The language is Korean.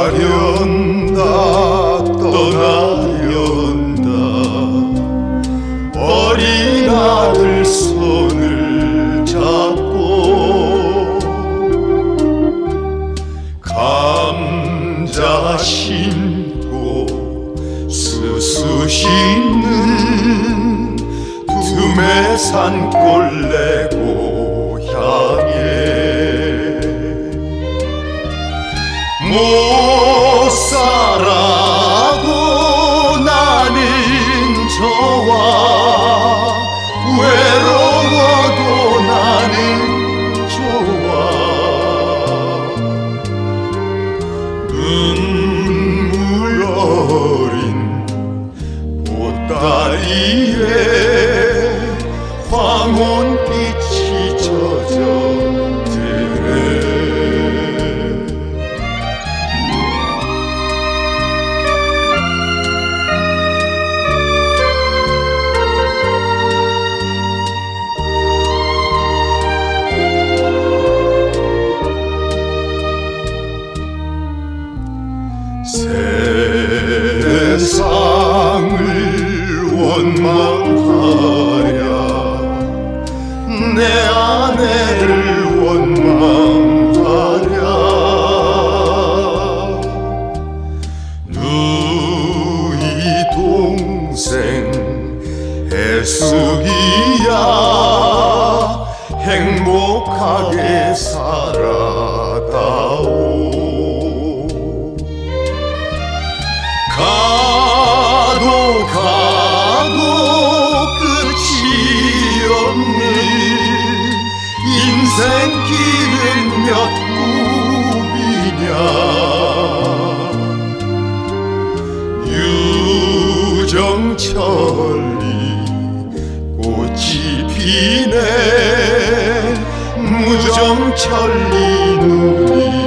가련다 떠나련다. 어린 아들 손을 잡고 감자 신고 수수 씻는 두메산 꼴레 못 살아도 나는 좋아 외로워도 나는 좋아 눈물 어린 보따리에 황혼 원망하랴 누이 동생 애숙이야 행복하게 살아다오 길은 몇 굽이냐? 유정철이 꽃이 피네. 무정철이 눈이